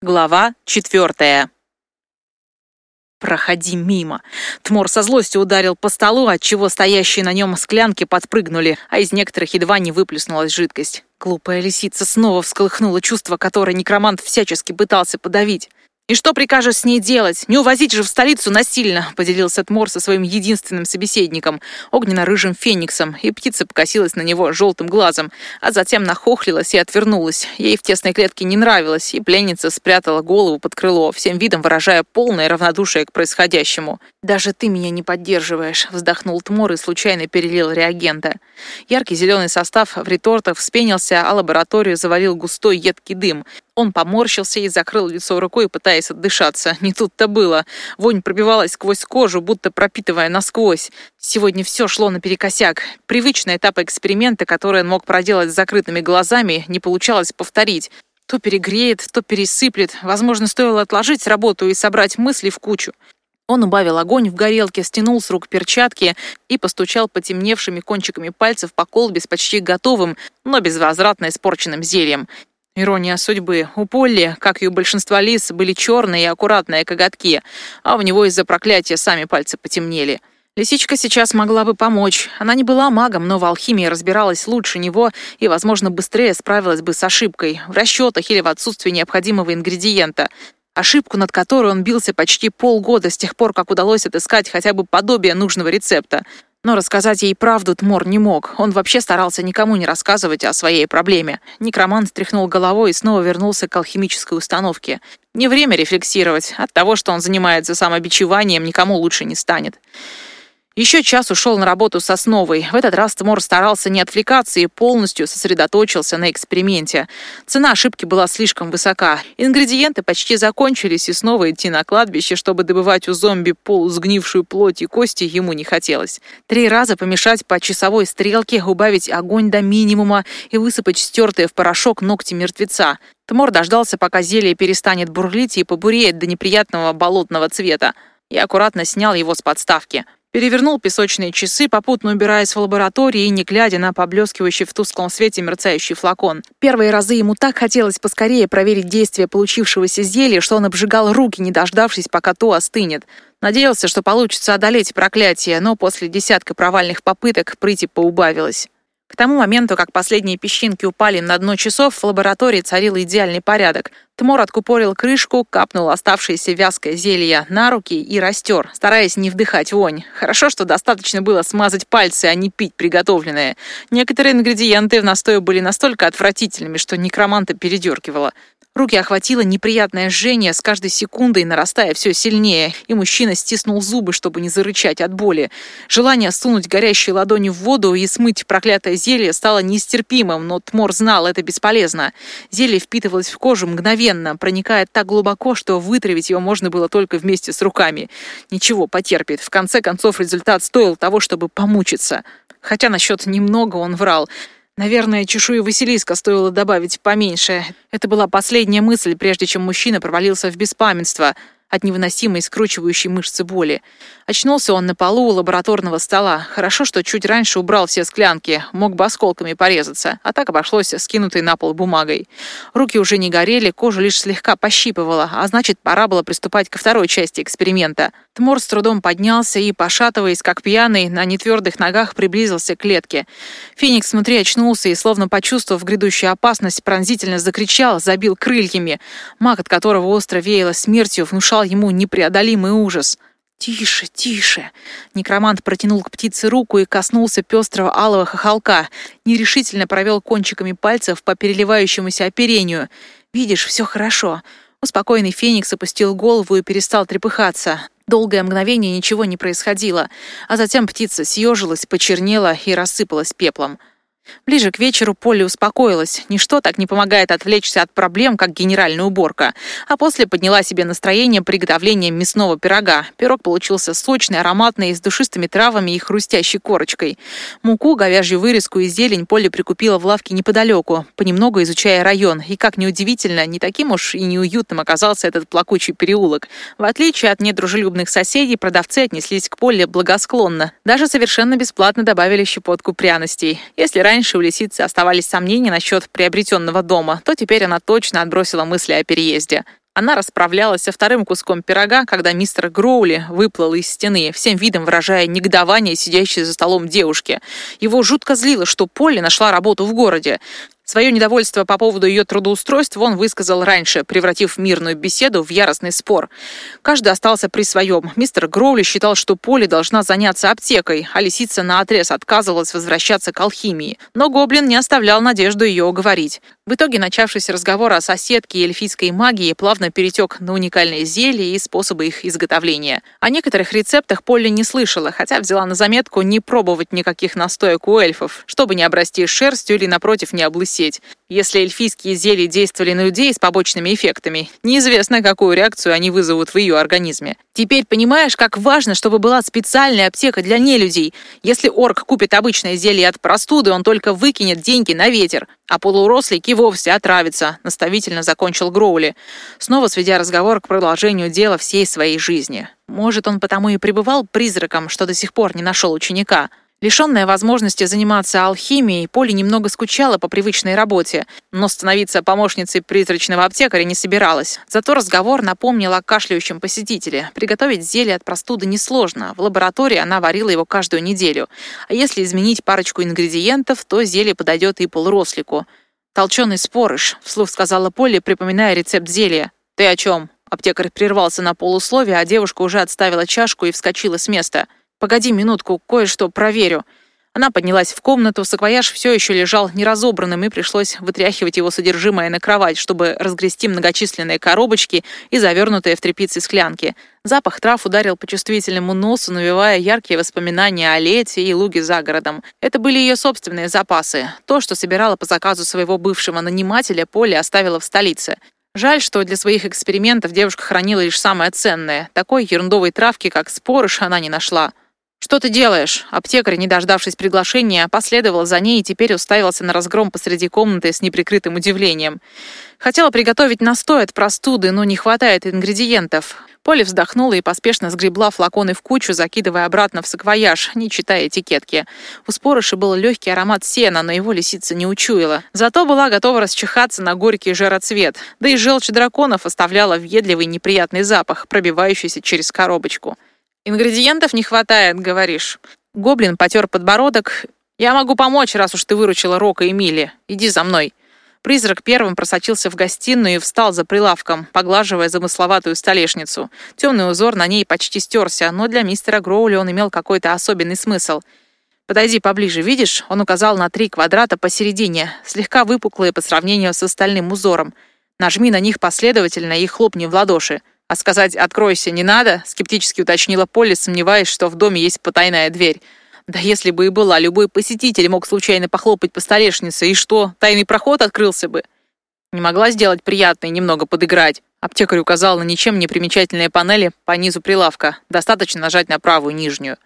Глава четвертая. «Проходи мимо!» Тмор со злостью ударил по столу, отчего стоящие на нем склянки подпрыгнули, а из некоторых едва не выплеснулась жидкость. Глупая лисица снова всколыхнула чувство, которое некромант всячески пытался подавить. «И что прикажешь с ней делать? Не увозить же в столицу насильно!» — поделился Тмор со своим единственным собеседником, огненно-рыжим фениксом, и птица покосилась на него желтым глазом, а затем нахохлилась и отвернулась. Ей в тесной клетке не нравилось, и пленница спрятала голову под крыло, всем видом выражая полное равнодушие к происходящему. «Даже ты меня не поддерживаешь», — вздохнул Тмор и случайно перелил реагента. Яркий зеленый состав в ретортах вспенился, а лабораторию завалил густой едкий дым — он поморщился и закрыл лицо рукой, пытаясь отдышаться. Не тут-то было. Вонь пробивалась сквозь кожу, будто пропитывая насквозь. Сегодня все шло наперекосяк. Привычный этап эксперимента, который он мог проделать с закрытыми глазами, не получалось повторить. То перегреет, то пересыплет. Возможно, стоило отложить работу и собрать мысли в кучу. Он убавил огонь в горелке, стянул с рук перчатки и постучал потемневшими кончиками пальцев по колбе с почти готовым, но безвозвратно испорченным зельем. Ирония судьбы. У Полли, как и у большинства лис, были черные и аккуратные коготки, а у него из-за проклятия сами пальцы потемнели. Лисичка сейчас могла бы помочь. Она не была магом, но в алхимии разбиралась лучше него и, возможно, быстрее справилась бы с ошибкой, в расчетах или в отсутствии необходимого ингредиента. Ошибку, над которой он бился почти полгода с тех пор, как удалось отыскать хотя бы подобие нужного рецепта. Но рассказать ей правду Тмор не мог. Он вообще старался никому не рассказывать о своей проблеме. Некромант стряхнул головой и снова вернулся к алхимической установке. Не время рефлексировать. От того, что он занимается самобичеванием, никому лучше не станет. Еще час ушел на работу с основой. В этот раз Тмор старался не отвлекаться и полностью сосредоточился на эксперименте. Цена ошибки была слишком высока. Ингредиенты почти закончились, и снова идти на кладбище, чтобы добывать у зомби полусгнившую плоть и кости, ему не хотелось. Три раза помешать по часовой стрелке, убавить огонь до минимума и высыпать стертые в порошок ногти мертвеца. Тмор дождался, пока зелье перестанет бурлить и побуреет до неприятного болотного цвета. И аккуратно снял его с подставки. Перевернул песочные часы, попутно убираясь в лаборатории и не глядя на поблескивающий в тусклом свете мерцающий флакон. Первые разы ему так хотелось поскорее проверить действие получившегося зелья, что он обжигал руки, не дождавшись, пока то остынет. Надеялся, что получится одолеть проклятие, но после десятка провальных попыток прыти поубавилось. К тому моменту, как последние песчинки упали на дно часов, в лаборатории царил идеальный порядок. Тмор откупорил крышку, капнул оставшееся вязкое зелье на руки и растер, стараясь не вдыхать вонь. Хорошо, что достаточно было смазать пальцы, а не пить приготовленное. Некоторые ингредиенты в настое были настолько отвратительными, что некроманта передергивало. Руки охватило неприятное жжение, с каждой секундой нарастая все сильнее, и мужчина стиснул зубы, чтобы не зарычать от боли. Желание сунуть горящие ладони в воду и смыть проклятое зелье стало нестерпимым, но Тмор знал, это бесполезно. Зелье впитывалось в кожу мгновенно, проникая так глубоко, что вытравить его можно было только вместе с руками. Ничего, потерпит. В конце концов, результат стоил того, чтобы помучиться. Хотя насчет немного он врал. Наверное, чешую Василиска стоило добавить поменьше. Это была последняя мысль, прежде чем мужчина провалился в беспамятство от невыносимой скручивающей мышцы боли. Очнулся он на полу у лабораторного стола. Хорошо, что чуть раньше убрал все склянки, мог бы осколками порезаться, а так обошлось скинутой на пол бумагой. Руки уже не горели, кожа лишь слегка пощипывала, а значит, пора было приступать ко второй части эксперимента. Тмор с трудом поднялся и, пошатываясь, как пьяный, на нетвердых ногах приблизился к клетке. Феникс внутри очнулся и, словно почувствовав грядущую опасность, пронзительно закричал, забил крыльями. Маг, от которого остро веяло смертью, внушал ему непреодолимый ужас. «Тише, тише!» Некромант протянул к птице руку и коснулся пестрого алого хохолка. Нерешительно провел кончиками пальцев по переливающемуся оперению. «Видишь, все хорошо». Успокоенный Феникс опустил голову и перестал трепыхаться. Долгое мгновение ничего не происходило, а затем птица съежилась, почернела и рассыпалась пеплом. Ближе к вечеру Полли успокоилась. Ничто так не помогает отвлечься от проблем, как генеральная уборка. А после подняла себе настроение приготовлением мясного пирога. Пирог получился сочный, ароматный, с душистыми травами и хрустящей корочкой. Муку, говяжью вырезку и зелень Полли прикупила в лавке неподалеку, понемногу изучая район. И, как неудивительно, не таким уж и неуютным оказался этот плакучий переулок. В отличие от недружелюбных соседей, продавцы отнеслись к Полли благосклонно. Даже совершенно бесплатно добавили щепотку пряностей. Если раньше раньше у лисицы оставались сомнения насчет приобретенного дома, то теперь она точно отбросила мысли о переезде. Она расправлялась со вторым куском пирога, когда мистер Гроули выплыл из стены, всем видом выражая негодование сидящей за столом девушки. Его жутко злило, что Полли нашла работу в городе. Свое недовольство по поводу ее трудоустройства он высказал раньше, превратив мирную беседу в яростный спор. Каждый остался при своем. Мистер Гроули считал, что Полли должна заняться аптекой, а лисица наотрез отказывалась возвращаться к алхимии. Но Гоблин не оставлял надежду ее уговорить. В итоге начавшийся разговор о соседке и эльфийской магии плавно перетек на уникальные зелья и способы их изготовления. О некоторых рецептах Полли не слышала, хотя взяла на заметку не пробовать никаких настоек у эльфов, чтобы не обрасти шерстью или, напротив, не облысеть. Если эльфийские зелья действовали на людей с побочными эффектами, неизвестно, какую реакцию они вызовут в ее организме. Теперь понимаешь, как важно, чтобы была специальная аптека для нелюдей. Если орк купит обычное зелье от простуды, он только выкинет деньги на ветер, а полурослик и вовсе отравится, наставительно закончил Гроули, снова сведя разговор к продолжению дела всей своей жизни. Может, он потому и пребывал призраком, что до сих пор не нашел ученика. Лишенная возможности заниматься алхимией, Поли немного скучала по привычной работе, но становиться помощницей призрачного аптекаря не собиралась. Зато разговор напомнил о кашляющем посетителе. Приготовить зелье от простуды несложно. В лаборатории она варила его каждую неделю. А если изменить парочку ингредиентов, то зелье подойдет и полурослику. «Толченый спорыш», — вслух сказала Полли, припоминая рецепт зелья. «Ты о чем?» Аптекарь прервался на полусловие, а девушка уже отставила чашку и вскочила с места. «Погоди минутку, кое-что проверю». Она поднялась в комнату, саквояж все еще лежал неразобранным, и пришлось вытряхивать его содержимое на кровать, чтобы разгрести многочисленные коробочки и завернутые в тряпицы склянки. Запах трав ударил по чувствительному носу, навевая яркие воспоминания о лете и луге за городом. Это были ее собственные запасы. То, что собирала по заказу своего бывшего нанимателя, Поле оставила в столице. Жаль, что для своих экспериментов девушка хранила лишь самое ценное. Такой ерундовой травки, как спорыш, она не нашла. «Что ты делаешь?» Аптекарь, не дождавшись приглашения, последовал за ней и теперь уставился на разгром посреди комнаты с неприкрытым удивлением. Хотела приготовить настой от простуды, но не хватает ингредиентов. Поля вздохнула и поспешно сгребла флаконы в кучу, закидывая обратно в саквояж, не читая этикетки. У спорыши был легкий аромат сена, но его лисица не учуяла. Зато была готова расчихаться на горький жароцвет, да и желчь драконов оставляла въедливый неприятный запах, пробивающийся через коробочку. «Ингредиентов не хватает, говоришь?» Гоблин потер подбородок. «Я могу помочь, раз уж ты выручила Рока и Милли. Иди за мной». Призрак первым просочился в гостиную и встал за прилавком, поглаживая замысловатую столешницу. Темный узор на ней почти стерся, но для мистера Гроули он имел какой-то особенный смысл. «Подойди поближе, видишь?» Он указал на три квадрата посередине, слегка выпуклые по сравнению с остальным узором. Нажми на них последовательно и хлопни в ладоши. «А сказать «откройся» не надо?» — скептически уточнила Полли, сомневаясь, что в доме есть потайная дверь. Да если бы и была, любой посетитель мог случайно похлопать по столешнице, и что, тайный проход открылся бы? Не могла сделать приятно и немного подыграть. Аптекарь указал на ничем не примечательные панели по низу прилавка. Достаточно нажать на правую нижнюю.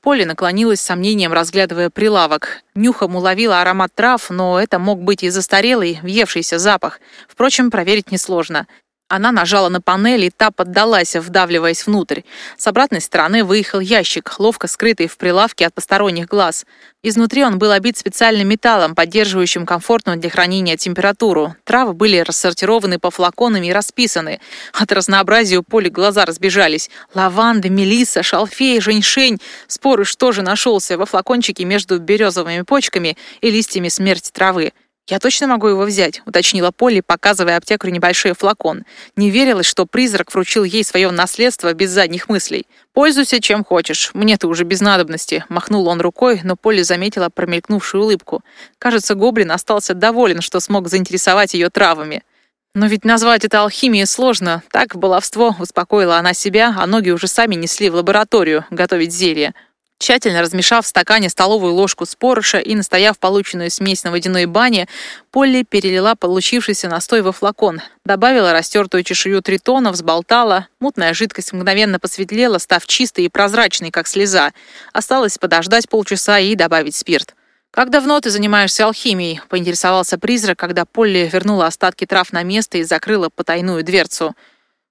Полли наклонилась с сомнением, разглядывая прилавок. Нюхом уловила аромат трав, но это мог быть и застарелый, въевшийся запах. Впрочем, проверить несложно. Она нажала на панель, и та поддалась, вдавливаясь внутрь. С обратной стороны выехал ящик, ловко скрытый в прилавке от посторонних глаз. Изнутри он был обит специальным металлом, поддерживающим комфортную для хранения температуру. Травы были рассортированы по флаконам и расписаны. От разнообразия у поля глаза разбежались. Лаванда, мелиса, шалфей, женьшень. Споры что же нашелся во флакончике между березовыми почками и листьями смерти травы. «Я точно могу его взять», — уточнила Полли, показывая аптекарю небольшой флакон. Не верилось, что призрак вручил ей свое наследство без задних мыслей. «Пользуйся чем хочешь, мне-то уже без надобности», — махнул он рукой, но Полли заметила промелькнувшую улыбку. Кажется, гоблин остался доволен, что смог заинтересовать ее травами. «Но ведь назвать это алхимией сложно. Так, баловство», — успокоила она себя, а ноги уже сами несли в лабораторию готовить зелье. Тщательно размешав в стакане столовую ложку спорыша и настояв полученную смесь на водяной бане, Полли перелила получившийся настой во флакон, добавила растертую чешую тритона, взболтала. Мутная жидкость мгновенно посветлела, став чистой и прозрачной, как слеза. Осталось подождать полчаса и добавить спирт. «Как давно ты занимаешься алхимией?» — поинтересовался призрак, когда Полли вернула остатки трав на место и закрыла потайную дверцу.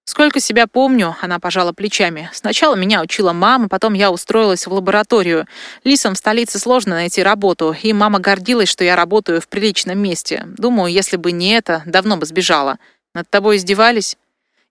Сколько себя помню, она пожала плечами. Сначала меня учила мама, потом я устроилась в лабораторию. Лисам в столице сложно найти работу, и мама гордилась, что я работаю в приличном месте. Думаю, если бы не это, давно бы сбежала. Над тобой издевались?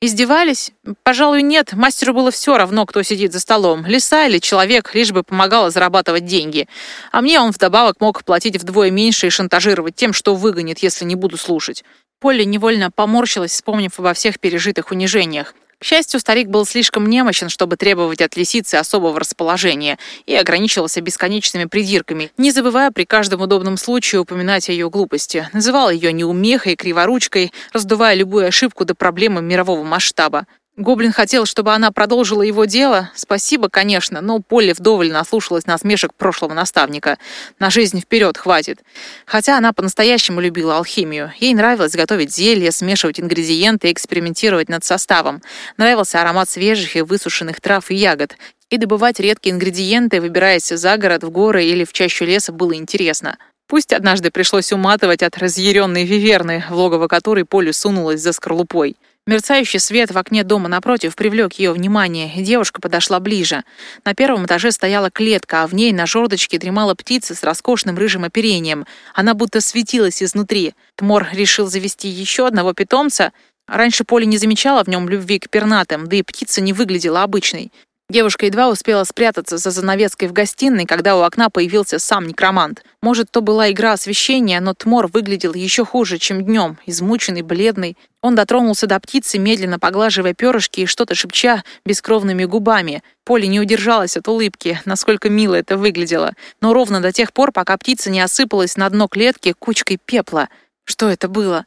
Издевались? Пожалуй, нет. Мастеру было все равно, кто сидит за столом. Лиса или человек, лишь бы помогала зарабатывать деньги. А мне он вдобавок мог платить вдвое меньше и шантажировать тем, что выгонит, если не буду слушать. Полли невольно поморщилась, вспомнив обо всех пережитых унижениях. К счастью, старик был слишком немощен, чтобы требовать от лисицы особого расположения, и ограничивался бесконечными придирками, не забывая при каждом удобном случае упоминать о ее глупости. Называл ее неумехой, криворучкой, раздувая любую ошибку до проблемы мирового масштаба. Гоблин хотел, чтобы она продолжила его дело. Спасибо, конечно, но Полли вдоволь наслушалась насмешек прошлого наставника. На жизнь вперед хватит. Хотя она по-настоящему любила алхимию. Ей нравилось готовить зелья, смешивать ингредиенты и экспериментировать над составом. Нравился аромат свежих и высушенных трав и ягод. И добывать редкие ингредиенты, выбираясь за город, в горы или в чащу леса, было интересно. Пусть однажды пришлось уматывать от разъяренной виверны, в логово которой Поле сунулась за скорлупой. Мерцающий свет в окне дома напротив привлек ее внимание, и девушка подошла ближе. На первом этаже стояла клетка, а в ней на жердочке дремала птица с роскошным рыжим оперением. Она будто светилась изнутри. Тмор решил завести еще одного питомца. Раньше Поле не замечала в нем любви к пернатым, да и птица не выглядела обычной. Девушка едва успела спрятаться за занавеской в гостиной, когда у окна появился сам некромант. Может, то была игра освещения, но Тмор выглядел еще хуже, чем днем, измученный, бледный. Он дотронулся до птицы, медленно поглаживая перышки и что-то шепча бескровными губами. Поле не удержалась от улыбки, насколько мило это выглядело. Но ровно до тех пор, пока птица не осыпалась на дно клетки кучкой пепла. Что это было?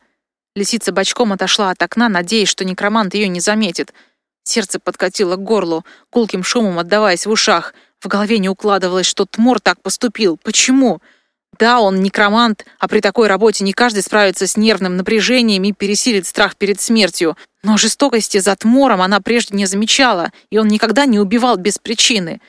Лисица бочком отошла от окна, надеясь, что некромант ее не заметит. Сердце подкатило к горлу, гулким шумом отдаваясь в ушах. В голове не укладывалось, что Тмор так поступил. Почему? Да, он некромант, а при такой работе не каждый справится с нервным напряжением и пересилит страх перед смертью. Но жестокости за Тмором она прежде не замечала, и он никогда не убивал без причины.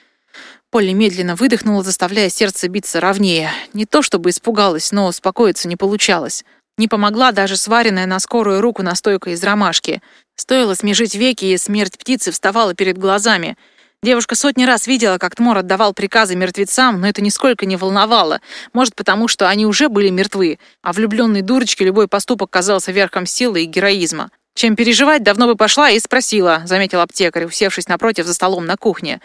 Полли медленно выдохнула, заставляя сердце биться ровнее. Не то чтобы испугалась, но успокоиться не получалось. Не помогла даже сваренная на скорую руку настойка из ромашки. Стоило смежить веки, и смерть птицы вставала перед глазами. Девушка сотни раз видела, как Тмор отдавал приказы мертвецам, но это нисколько не волновало. Может, потому что они уже были мертвы, а влюбленной дурочке любой поступок казался верхом силы и героизма. Чем переживать, давно бы пошла и спросила, заметил аптекарь, усевшись напротив за столом на кухне.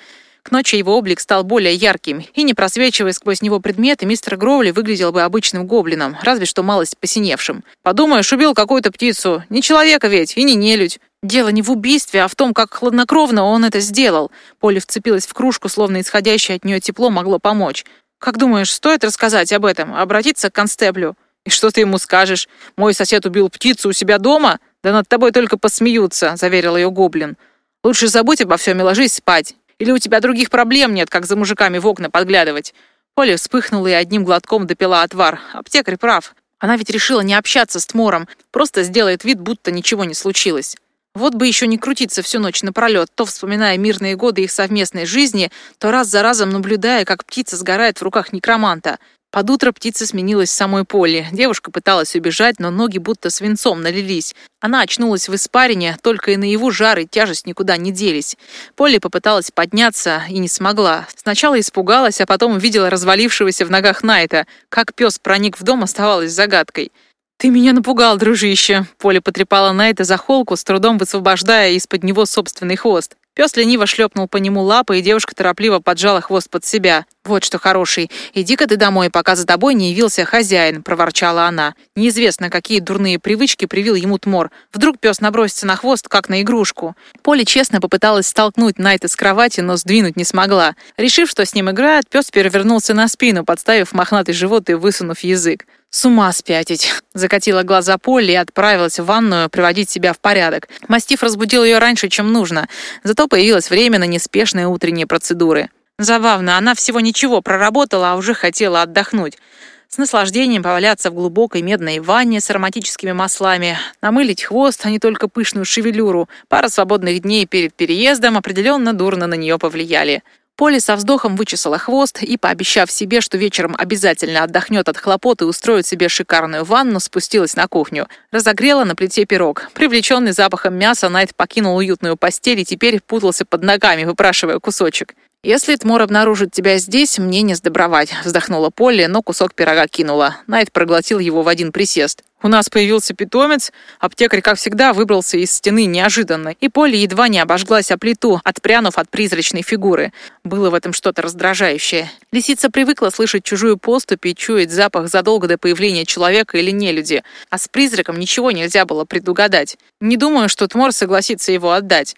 К ночи его облик стал более ярким, и, не просвечивая сквозь него предметы, мистер Гроули выглядел бы обычным гоблином, разве что малость посиневшим. «Подумаешь, убил какую-то птицу. Не человека ведь, и не нелюдь. Дело не в убийстве, а в том, как хладнокровно он это сделал. Поле вцепилась в кружку, словно исходящее от нее тепло могло помочь. «Как думаешь, стоит рассказать об этом, обратиться к констеблю?» «И что ты ему скажешь? Мой сосед убил птицу у себя дома? Да над тобой только посмеются», — заверил ее гоблин. «Лучше забудь обо всем и ложись спать. Или у тебя других проблем нет, как за мужиками в окна подглядывать?» Поля вспыхнула и одним глотком допила отвар. Аптекарь прав. Она ведь решила не общаться с Тмором, просто сделает вид, будто ничего не случилось. Вот бы еще не крутиться всю ночь напролет, то вспоминая мирные годы их совместной жизни, то раз за разом наблюдая, как птица сгорает в руках некроманта — под утро птица сменилась в самой поле. Девушка пыталась убежать, но ноги будто свинцом налились. Она очнулась в испарине, только и на его жар и тяжесть никуда не делись. Поле попыталась подняться и не смогла. Сначала испугалась, а потом увидела развалившегося в ногах Найта. Как пес проник в дом, оставалось загадкой. «Ты меня напугал, дружище!» Поле потрепала Найта за холку, с трудом высвобождая из-под него собственный хвост. Пес лениво шлепнул по нему лапой, и девушка торопливо поджала хвост под себя. «Вот что, хороший, иди-ка ты домой, пока за тобой не явился хозяин», — проворчала она. Неизвестно, какие дурные привычки привил ему Тмор. Вдруг пес набросится на хвост, как на игрушку. Поле честно попыталась столкнуть Найта с кровати, но сдвинуть не смогла. Решив, что с ним играет, пес перевернулся на спину, подставив мохнатый живот и высунув язык. «С ума спятить!» Закатила глаза Полли и отправилась в ванную приводить себя в порядок. Мастиф разбудил ее раньше, чем нужно. Зато появилось время на неспешные утренние процедуры. Забавно, она всего ничего проработала, а уже хотела отдохнуть. С наслаждением поваляться в глубокой медной ванне с ароматическими маслами, намылить хвост, а не только пышную шевелюру. Пара свободных дней перед переездом определенно дурно на нее повлияли. Поле со вздохом вычесала хвост и, пообещав себе, что вечером обязательно отдохнет от хлопот и устроит себе шикарную ванну, спустилась на кухню. Разогрела на плите пирог. Привлеченный запахом мяса, Найт покинул уютную постель и теперь путался под ногами, выпрашивая кусочек. «Если Тмор обнаружит тебя здесь, мне не сдобровать», — вздохнула Полли, но кусок пирога кинула. Найт проглотил его в один присест. У нас появился питомец. Аптекарь, как всегда, выбрался из стены неожиданно, и Поле едва не обожглась о плиту, отпрянув от призрачной фигуры. Было в этом что-то раздражающее. Лисица привыкла слышать чужую поступь и чуять запах задолго до появления человека или нелюди, а с призраком ничего нельзя было предугадать. Не думаю, что Тмор согласится его отдать.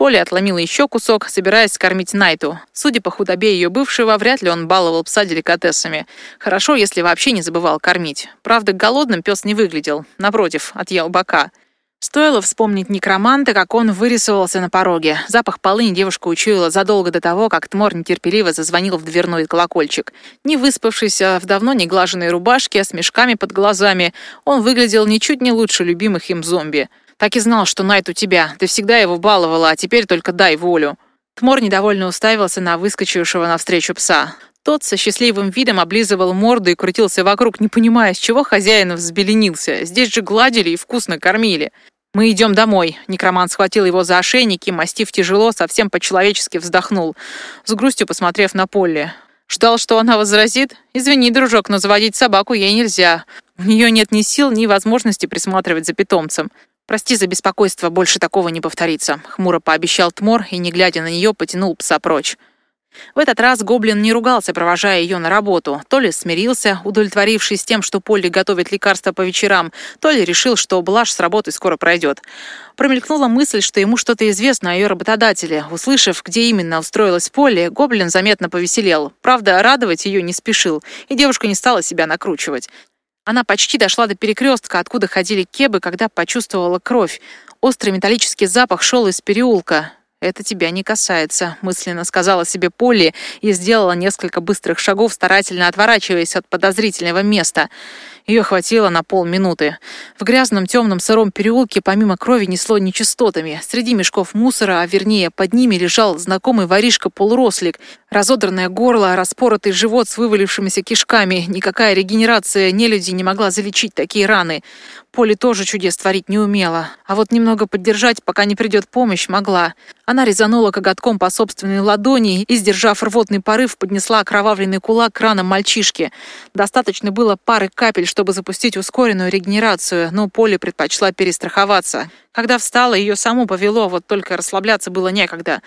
Поле отломила еще кусок, собираясь скормить Найту. Судя по худобе ее бывшего, вряд ли он баловал пса деликатесами. Хорошо, если вообще не забывал кормить. Правда, голодным пес не выглядел. Напротив, отъел бока. Стоило вспомнить некроманта, как он вырисовался на пороге. Запах полыни девушка учуяла задолго до того, как Тмор нетерпеливо зазвонил в дверной колокольчик. Не выспавшийся, в давно не глаженной рубашке, с мешками под глазами, он выглядел ничуть не лучше любимых им зомби. Так и знал, что Найт у тебя. Ты всегда его баловала, а теперь только дай волю». Тмор недовольно уставился на выскочившего навстречу пса. Тот со счастливым видом облизывал морду и крутился вокруг, не понимая, с чего хозяин взбеленился. Здесь же гладили и вкусно кормили. «Мы идем домой». Некромант схватил его за ошейник и, мастив тяжело, совсем по-человечески вздохнул, с грустью посмотрев на Полли. Ждал, что она возразит? «Извини, дружок, но заводить собаку ей нельзя. У нее нет ни сил, ни возможности присматривать за питомцем. «Прости за беспокойство, больше такого не повторится», — хмуро пообещал Тмор и, не глядя на нее, потянул пса прочь. В этот раз гоблин не ругался, провожая ее на работу. То ли смирился, удовлетворившись тем, что Полли готовит лекарства по вечерам, то ли решил, что блажь с работы скоро пройдет. Промелькнула мысль, что ему что-то известно о ее работодателе. Услышав, где именно устроилась Полли, гоблин заметно повеселел. Правда, радовать ее не спешил, и девушка не стала себя накручивать. Она почти дошла до перекрестка, откуда ходили кебы, когда почувствовала кровь. Острый металлический запах шел из переулка. «Это тебя не касается», — мысленно сказала себе Полли и сделала несколько быстрых шагов, старательно отворачиваясь от подозрительного места. Ее хватило на полминуты. В грязном темном сыром переулке помимо крови несло нечистотами. Среди мешков мусора, а вернее под ними лежал знакомый воришка-полурослик. Разодранное горло, распоротый живот с вывалившимися кишками. Никакая регенерация нелюди не могла залечить такие раны. Поле тоже чудес творить не умела. А вот немного поддержать, пока не придет помощь, могла. Она резанула коготком по собственной ладони и, сдержав рвотный порыв, поднесла окровавленный кулак к ранам мальчишки. Достаточно было пары капель, чтобы запустить ускоренную регенерацию, но Поле предпочла перестраховаться. Когда встала, ее саму повело, вот только расслабляться было некогда.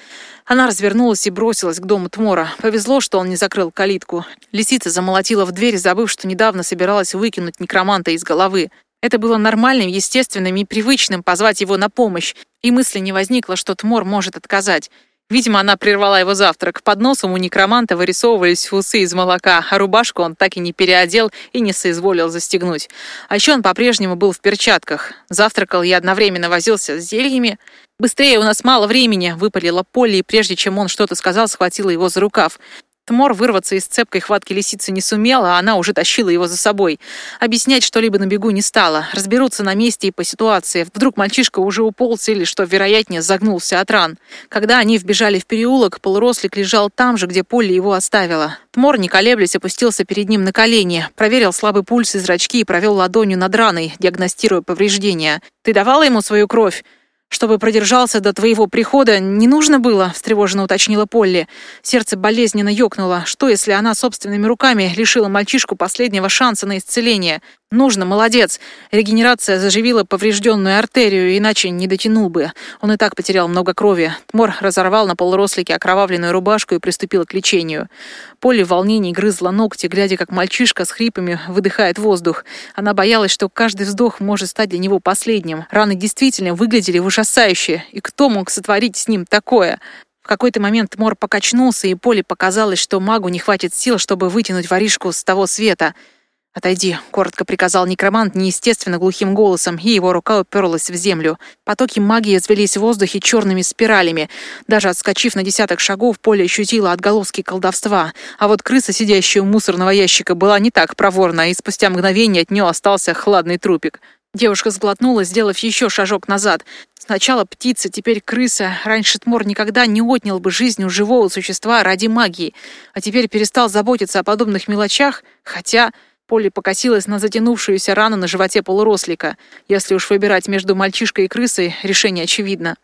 Она развернулась и бросилась к дому Тмора. Повезло, что он не закрыл калитку. Лисица замолотила в дверь, забыв, что недавно собиралась выкинуть некроманта из головы. Это было нормальным, естественным и привычным позвать его на помощь, и мысли не возникло, что Тмор может отказать. Видимо, она прервала его завтрак. Под носом у некроманта вырисовывались усы из молока, а рубашку он так и не переодел и не соизволил застегнуть. А еще он по-прежнему был в перчатках. Завтракал и одновременно возился с зельями. «Быстрее, у нас мало времени!» — выпалила Полли, и прежде чем он что-то сказал, схватила его за рукав. Тмор вырваться из цепкой хватки лисицы не сумела, а она уже тащила его за собой. Объяснять что-либо на бегу не стала. Разберутся на месте и по ситуации. Вдруг мальчишка уже уполз или, что вероятнее, загнулся от ран. Когда они вбежали в переулок, полурослик лежал там же, где Полли его оставила. Тмор, не колеблясь, опустился перед ним на колени, проверил слабый пульс и зрачки и провел ладонью над раной, диагностируя повреждения. «Ты давала ему свою кровь?» «Чтобы продержался до твоего прихода, не нужно было?» — встревоженно уточнила Полли. Сердце болезненно ёкнуло. Что, если она собственными руками лишила мальчишку последнего шанса на исцеление? Нужно, молодец. Регенерация заживила поврежденную артерию, иначе не дотянул бы. Он и так потерял много крови. Тмор разорвал на полурослике окровавленную рубашку и приступил к лечению. Полли в волнении грызла ногти, глядя, как мальчишка с хрипами выдыхает воздух. Она боялась, что каждый вздох может стать для него последним. Раны действительно выглядели ужасающе. И кто мог сотворить с ним такое? В какой-то момент Мор покачнулся, и Поле показалось, что магу не хватит сил, чтобы вытянуть воришку с того света — «Отойди», — коротко приказал некромант неестественно глухим голосом, и его рука уперлась в землю. Потоки магии извелись в воздухе черными спиралями. Даже отскочив на десяток шагов, поле ощутило отголоски колдовства. А вот крыса, сидящая у мусорного ящика, была не так проворна, и спустя мгновение от нее остался хладный трупик. Девушка сглотнула, сделав еще шажок назад. Сначала птица, теперь крыса. Раньше Тмор никогда не отнял бы жизнь у живого существа ради магии. А теперь перестал заботиться о подобных мелочах, хотя... Полли покосилась на затянувшуюся рану на животе полурослика. Если уж выбирать между мальчишкой и крысой, решение очевидно.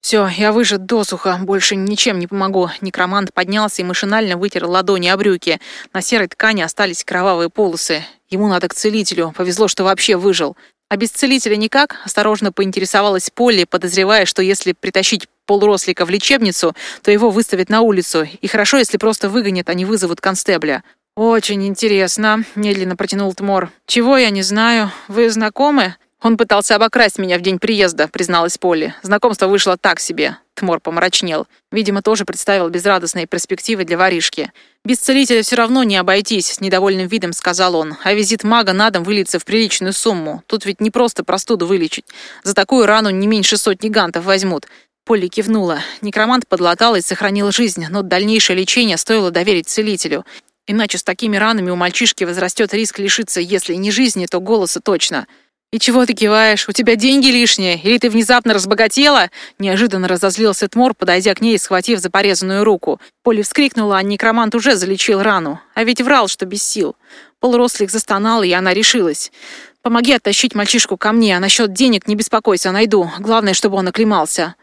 «Все, я выжат досуха, больше ничем не помогу». Некромант поднялся и машинально вытер ладони о брюки. На серой ткани остались кровавые полосы. Ему надо к целителю. Повезло, что вообще выжил. А без целителя никак? Осторожно поинтересовалась Полли, подозревая, что если притащить полурослика в лечебницу, то его выставят на улицу. И хорошо, если просто выгонят, а не вызовут констебля. «Очень интересно», — медленно протянул Тмор. «Чего я не знаю? Вы знакомы?» «Он пытался обокрасть меня в день приезда», — призналась Полли. «Знакомство вышло так себе». Тмор помрачнел. Видимо, тоже представил безрадостные перспективы для воришки. «Без целителя все равно не обойтись», — с недовольным видом сказал он. «А визит мага на дом выльется в приличную сумму. Тут ведь не просто простуду вылечить. За такую рану не меньше сотни гантов возьмут». Полли кивнула. Некромант подлатал и сохранил жизнь, но дальнейшее лечение стоило доверить целителю. Иначе с такими ранами у мальчишки возрастет риск лишиться, если не жизни, то голоса точно. «И чего ты киваешь? У тебя деньги лишние? Или ты внезапно разбогатела?» Неожиданно разозлился Тмор, подойдя к ней и схватив за порезанную руку. Поли вскрикнула, а некромант уже залечил рану. А ведь врал, что без сил. Полурослик застонал, и она решилась. «Помоги оттащить мальчишку ко мне, а насчет денег не беспокойся, найду. Главное, чтобы он оклемался».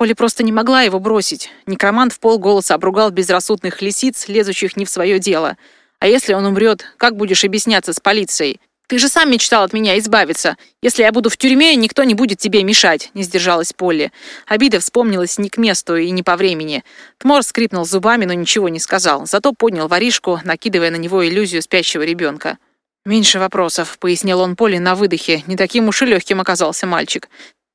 Поли просто не могла его бросить. Некромант в полголоса обругал безрассудных лисиц, лезущих не в свое дело. «А если он умрет, как будешь объясняться с полицией?» «Ты же сам мечтал от меня избавиться. Если я буду в тюрьме, никто не будет тебе мешать», — не сдержалась Полли. Обида вспомнилась не к месту и не по времени. Тмор скрипнул зубами, но ничего не сказал. Зато поднял воришку, накидывая на него иллюзию спящего ребенка. «Меньше вопросов», — пояснил он Поле на выдохе. Не таким уж и легким оказался мальчик.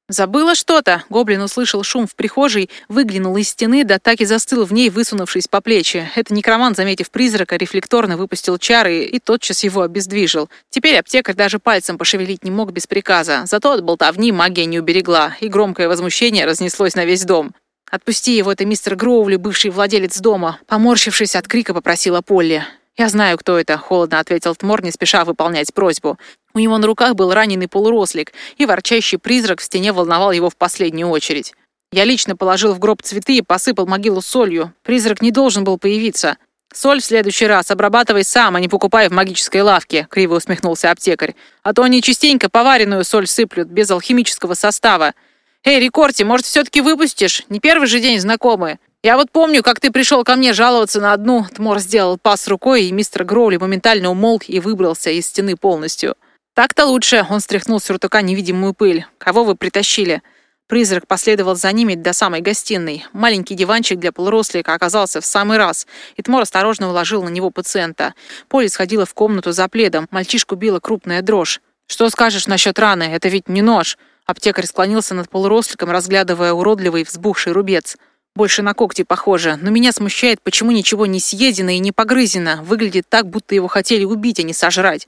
«Забыла что-то!» Гоблин услышал шум в прихожей, выглянул из стены, да так и застыл в ней, высунувшись по плечи. Это некромант, заметив призрака, рефлекторно выпустил чары и тотчас его обездвижил. Теперь аптекарь даже пальцем пошевелить не мог без приказа. Зато от болтовни магия не уберегла, и громкое возмущение разнеслось на весь дом. «Отпусти его, это мистер Гроули, бывший владелец дома!» Поморщившись от крика, попросила Полли. «Я знаю, кто это», — холодно ответил Тмор, не спеша выполнять просьбу. У него на руках был раненый полурослик, и ворчащий призрак в стене волновал его в последнюю очередь. Я лично положил в гроб цветы и посыпал могилу солью. Призрак не должен был появиться. «Соль в следующий раз обрабатывай сам, а не покупай в магической лавке», — криво усмехнулся аптекарь. «А то они частенько поваренную соль сыплют, без алхимического состава. Эй, Рикорти, может, все-таки выпустишь? Не первый же день знакомые. Я вот помню, как ты пришел ко мне жаловаться на одну. Тмор сделал пас рукой, и мистер Гроули моментально умолк и выбрался из стены полностью. Так-то лучше, он стряхнул с сюртука невидимую пыль. Кого вы притащили? Призрак последовал за ними до самой гостиной. Маленький диванчик для полурослика оказался в самый раз, и Тмор осторожно уложил на него пациента. Поле сходила в комнату за пледом, мальчишку била крупная дрожь. «Что скажешь насчет раны? Это ведь не нож!» Аптекарь склонился над полуросликом, разглядывая уродливый взбухший рубец. Больше на когти похоже, но меня смущает, почему ничего не съедено и не погрызено. Выглядит так, будто его хотели убить, а не сожрать.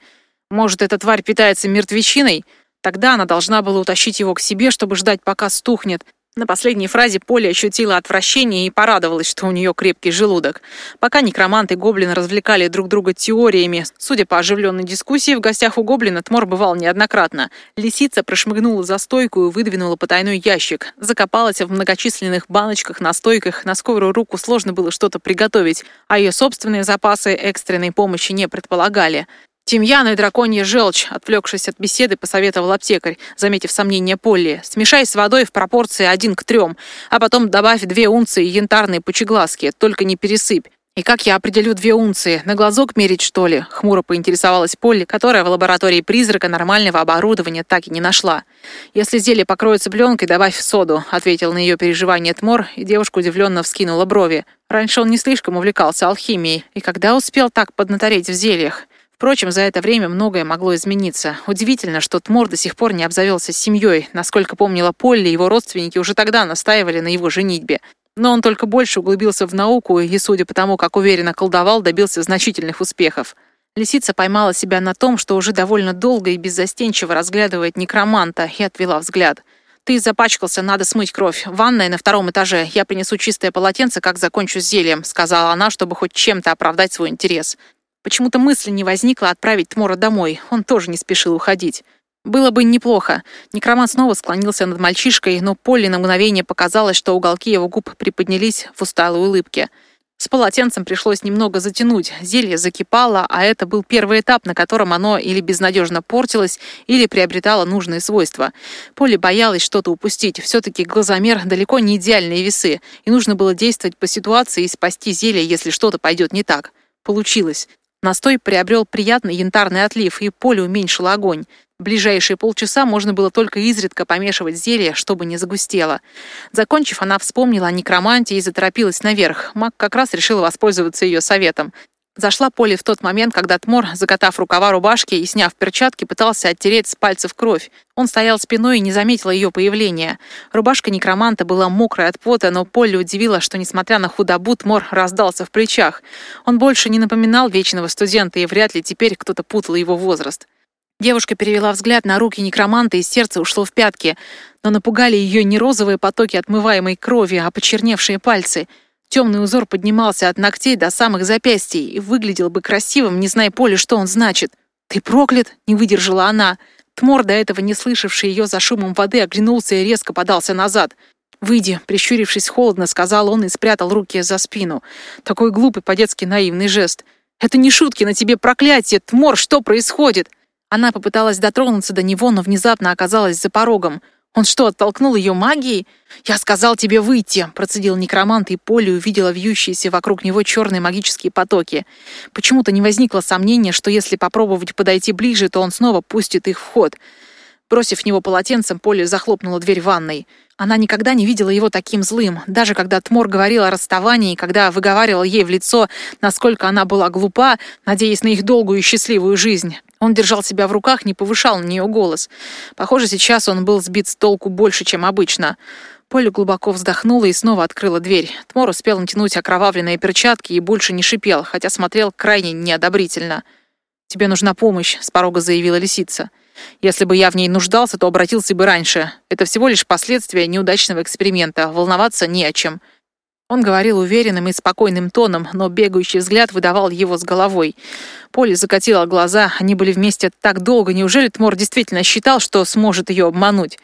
Может, эта тварь питается мертвечиной? Тогда она должна была утащить его к себе, чтобы ждать, пока стухнет. На последней фразе Поля ощутила отвращение и порадовалась, что у нее крепкий желудок. Пока некромант и гоблин развлекали друг друга теориями, судя по оживленной дискуссии, в гостях у гоблина Тмор бывал неоднократно. Лисица прошмыгнула за стойку и выдвинула потайной ящик. Закопалась в многочисленных баночках на стойках, на скорую руку сложно было что-то приготовить, а ее собственные запасы экстренной помощи не предполагали. «Тимьян и драконья желчь», — отвлекшись от беседы, посоветовал аптекарь, заметив сомнение Полли. «Смешай с водой в пропорции один к трем, а потом добавь две унции янтарной пучеглазки, только не пересыпь. «И как я определю две унции? На глазок мерить, что ли?» — хмуро поинтересовалась Полли, которая в лаборатории призрака нормального оборудования так и не нашла. «Если зелье покроется пленкой, добавь соду», — ответил на ее переживание Тмор, и девушка удивленно вскинула брови. Раньше он не слишком увлекался алхимией, и когда успел так поднатореть в зельях? Впрочем, за это время многое могло измениться. Удивительно, что Тмор до сих пор не обзавелся семьей. Насколько помнила Полли, его родственники уже тогда настаивали на его женитьбе. Но он только больше углубился в науку и, судя по тому, как уверенно колдовал, добился значительных успехов. Лисица поймала себя на том, что уже довольно долго и беззастенчиво разглядывает некроманта, и отвела взгляд. «Ты запачкался, надо смыть кровь. Ванная на втором этаже. Я принесу чистое полотенце, как закончу с зельем», — сказала она, чтобы хоть чем-то оправдать свой интерес. Почему-то мысли не возникло отправить Тмора домой. Он тоже не спешил уходить. Было бы неплохо. Некроман снова склонился над мальчишкой, но Полли на мгновение показалось, что уголки его губ приподнялись в усталой улыбке. С полотенцем пришлось немного затянуть, зелье закипало, а это был первый этап, на котором оно или безнадежно портилось, или приобретало нужные свойства. Поле боялась что-то упустить, все-таки глазомер далеко не идеальные весы, и нужно было действовать по ситуации и спасти зелье, если что-то пойдет не так. Получилось. Настой приобрел приятный янтарный отлив, и поле уменьшило огонь. Ближайшие полчаса можно было только изредка помешивать зелье, чтобы не загустело. Закончив, она вспомнила о некроманте и заторопилась наверх. Маг как раз решил воспользоваться ее советом. Зашла Поле в тот момент, когда Тмор, закатав рукава рубашки и сняв перчатки, пытался оттереть с пальцев кровь. Он стоял спиной и не заметила ее появления. Рубашка некроманта была мокрая от пота, но Поле удивила, что, несмотря на худобу, Тмор раздался в плечах. Он больше не напоминал вечного студента, и вряд ли теперь кто-то путал его возраст. Девушка перевела взгляд на руки некроманта, и сердце ушло в пятки. Но напугали ее не розовые потоки отмываемой крови, а почерневшие пальцы. Темный узор поднимался от ногтей до самых запястий и выглядел бы красивым, не зная Поле, что он значит. «Ты проклят!» — не выдержала она. Тмор, до этого не слышавший ее за шумом воды, оглянулся и резко подался назад. «Выйди», — прищурившись холодно, сказал он и спрятал руки за спину. Такой глупый, по-детски наивный жест. «Это не шутки, на тебе проклятие! Тмор, что происходит?» Она попыталась дотронуться до него, но внезапно оказалась за порогом. Он что, оттолкнул ее магией? «Я сказал тебе выйти!» — процедил некромант, и Поле увидела вьющиеся вокруг него черные магические потоки. Почему-то не возникло сомнения, что если попробовать подойти ближе, то он снова пустит их в ход. Бросив него полотенцем, Поле захлопнула дверь ванной. Она никогда не видела его таким злым, даже когда Тмор говорил о расставании, когда выговаривал ей в лицо, насколько она была глупа, надеясь на их долгую и счастливую жизнь. Он держал себя в руках, не повышал на нее голос. Похоже, сейчас он был сбит с толку больше, чем обычно. Поля глубоко вздохнула и снова открыла дверь. Тмор успел натянуть окровавленные перчатки и больше не шипел, хотя смотрел крайне неодобрительно. «Тебе нужна помощь», — с порога заявила лисица. «Если бы я в ней нуждался, то обратился бы раньше. Это всего лишь последствия неудачного эксперимента. Волноваться не о чем». Он говорил уверенным и спокойным тоном, но бегающий взгляд выдавал его с головой. Поле закатила глаза, они были вместе так долго. Неужели Тмор действительно считал, что сможет ее обмануть?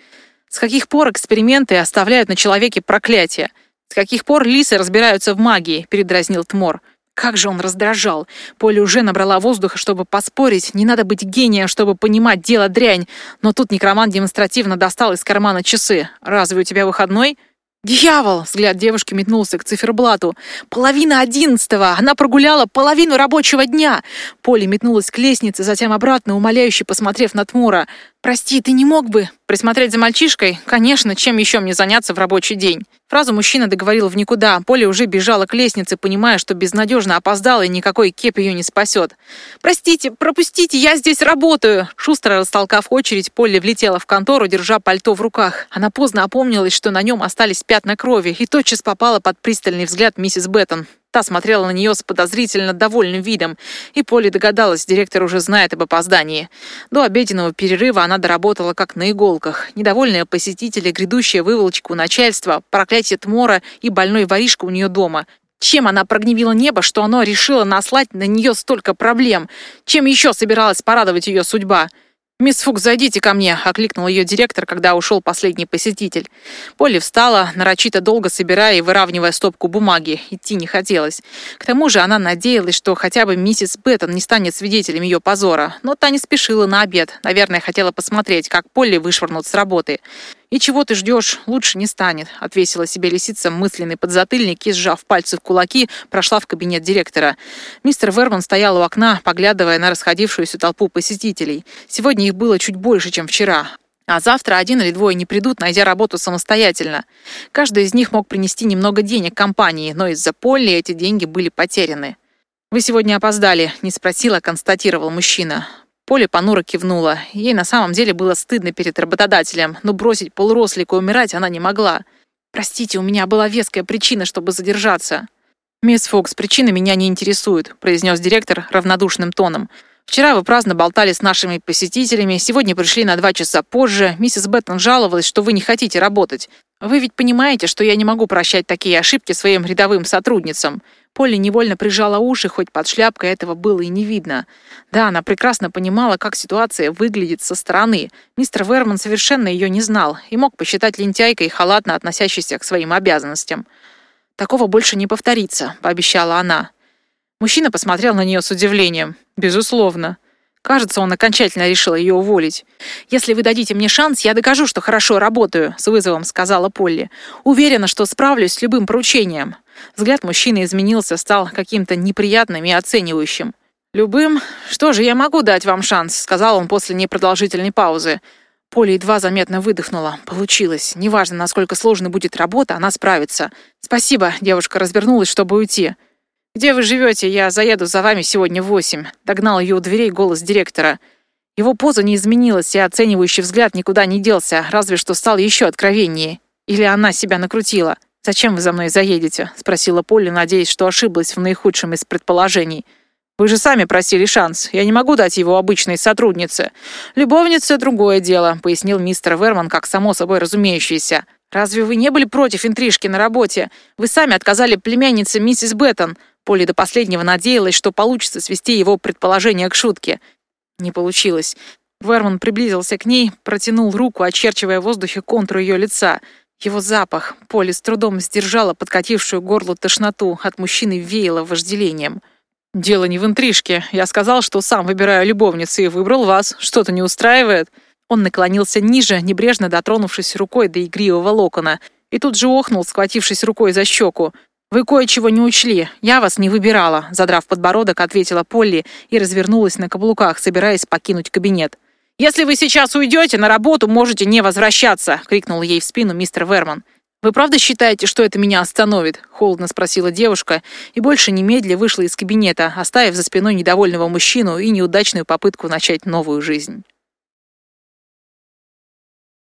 С каких пор эксперименты оставляют на человеке проклятие? С каких пор лисы разбираются в магии? Передразнил Тмор. Как же он раздражал. Поле уже набрала воздуха, чтобы поспорить. Не надо быть гением, чтобы понимать дело дрянь. Но тут некроман демонстративно достал из кармана часы. «Разве у тебя выходной?» «Дьявол!» — взгляд девушки метнулся к циферблату. «Половина одиннадцатого! Она прогуляла половину рабочего дня!» Поле метнулась к лестнице, затем обратно, умоляюще посмотрев на Тмура. «Прости, ты не мог бы присмотреть за мальчишкой? Конечно, чем еще мне заняться в рабочий день?» Фразу мужчина договорил в никуда. Поля уже бежала к лестнице, понимая, что безнадежно опоздала и никакой кеп ее не спасет. «Простите, пропустите, я здесь работаю!» Шустро растолкав очередь, Полли влетела в контору, держа пальто в руках. Она поздно опомнилась, что на нем остались пятна крови, и тотчас попала под пристальный взгляд миссис Беттон. Та смотрела на нее с подозрительно довольным видом, и Поле догадалась, директор уже знает об опоздании. До обеденного перерыва она доработала как на иголках. Недовольные посетители, грядущая выволочка у начальства, проклятие Тмора и больной воришка у нее дома. Чем она прогневила небо, что оно решило наслать на нее столько проблем? Чем еще собиралась порадовать ее судьба? «Мисс Фук, зайдите ко мне», — окликнул ее директор, когда ушел последний посетитель. Полли встала, нарочито долго собирая и выравнивая стопку бумаги. Идти не хотелось. К тому же она надеялась, что хотя бы миссис Беттон не станет свидетелем ее позора. Но та не спешила на обед. Наверное, хотела посмотреть, как Полли вышвырнут с работы. «И чего ты ждешь? Лучше не станет», — отвесила себе лисица мысленный подзатыльник и, сжав пальцы в кулаки, прошла в кабинет директора. Мистер Верман стоял у окна, поглядывая на расходившуюся толпу посетителей. Сегодня их было чуть больше, чем вчера. А завтра один или двое не придут, найдя работу самостоятельно. Каждый из них мог принести немного денег компании, но из-за Полли эти деньги были потеряны. «Вы сегодня опоздали», — не спросила, констатировал мужчина. Поля понуро кивнула. Ей на самом деле было стыдно перед работодателем, но бросить полурослика умирать она не могла. «Простите, у меня была веская причина, чтобы задержаться». «Мисс Фокс, причины меня не интересуют», — произнес директор равнодушным тоном. «Вчера вы праздно болтали с нашими посетителями, сегодня пришли на два часа позже. Миссис Беттон жаловалась, что вы не хотите работать. Вы ведь понимаете, что я не могу прощать такие ошибки своим рядовым сотрудницам. Полли невольно прижала уши, хоть под шляпкой этого было и не видно. Да, она прекрасно понимала, как ситуация выглядит со стороны. Мистер Верман совершенно ее не знал и мог посчитать лентяйкой, халатно относящейся к своим обязанностям. Такого больше не повторится», — пообещала она. Мужчина посмотрел на нее с удивлением. «Безусловно». Кажется, он окончательно решил ее уволить. «Если вы дадите мне шанс, я докажу, что хорошо работаю», — с вызовом сказала Полли. «Уверена, что справлюсь с любым поручением». Взгляд мужчины изменился, стал каким-то неприятным и оценивающим. «Любым? Что же, я могу дать вам шанс», — сказал он после непродолжительной паузы. Поля едва заметно выдохнула. Получилось. Неважно, насколько сложной будет работа, она справится. «Спасибо», — девушка развернулась, чтобы уйти. «Где вы живете? Я заеду за вами сегодня в восемь», — догнал ее у дверей голос директора. Его поза не изменилась, и оценивающий взгляд никуда не делся, разве что стал еще откровеннее. Или она себя накрутила. «Зачем вы за мной заедете?» — спросила Полли, надеясь, что ошиблась в наихудшем из предположений. «Вы же сами просили шанс. Я не могу дать его обычной сотруднице. Любовница — другое дело», — пояснил мистер Верман, как само собой разумеющееся. «Разве вы не были против интрижки на работе? Вы сами отказали племяннице миссис Беттон. Полли до последнего надеялась, что получится свести его предположение к шутке. Не получилось. Верман приблизился к ней, протянул руку, очерчивая в воздухе контур ее лица. Его запах. Полли с трудом сдержала подкатившую горло тошноту. От мужчины веяло вожделением. «Дело не в интрижке. Я сказал, что сам выбираю любовницу и выбрал вас. Что-то не устраивает?» Он наклонился ниже, небрежно дотронувшись рукой до игривого локона, и тут же охнул, схватившись рукой за щеку. «Вы кое-чего не учли. Я вас не выбирала», — задрав подбородок, ответила Полли и развернулась на каблуках, собираясь покинуть кабинет. «Если вы сейчас уйдете, на работу можете не возвращаться!» — крикнул ей в спину мистер Верман. «Вы правда считаете, что это меня остановит?» — холодно спросила девушка и больше немедля вышла из кабинета, оставив за спиной недовольного мужчину и неудачную попытку начать новую жизнь.